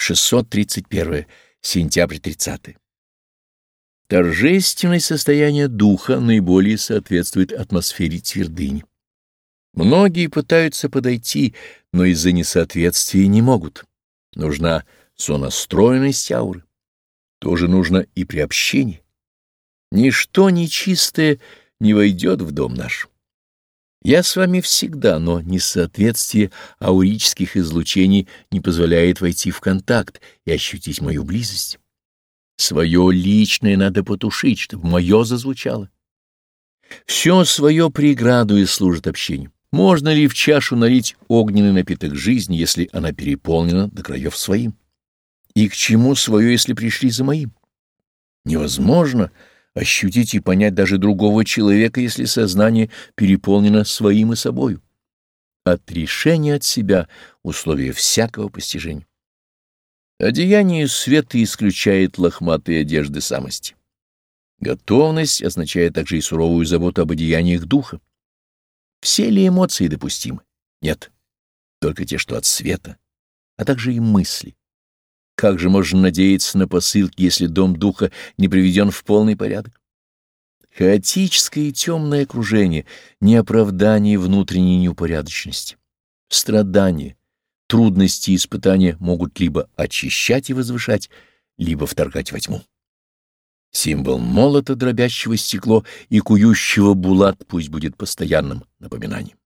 631. Сентябрь 30. Торжественное состояние духа наиболее соответствует атмосфере твердыни. Многие пытаются подойти, но из-за несоответствия не могут. Нужна сонастроенность ауры. Тоже нужно и при общении. Ничто нечистое не войдет в дом наш. Я с вами всегда, но несоответствие аурических излучений не позволяет войти в контакт и ощутить мою близость. Свое личное надо потушить, чтобы мое зазвучало. Все свое преграду и служит общению. Можно ли в чашу налить огненный напиток жизни, если она переполнена до краев своим? И к чему свое, если пришли за моим? Невозможно ощутить и понять даже другого человека, если сознание переполнено своим и собою. Отрешение от себя — условие всякого постижения. Одеяние света исключает лохматые одежды самости. Готовность означает также и суровую заботу об одеяниях духа. Все ли эмоции допустимы? Нет. Только те, что от света, а также и мысли. Как же можно надеяться на посылки, если дом духа не приведен в полный порядок? Хаотическое и темное окружение — не оправдание внутренней неупорядоченности. Страдания, трудности и испытания могут либо очищать и возвышать, либо вторгать во тьму. Символ молота, дробящего стекло и кующего булат, пусть будет постоянным напоминанием.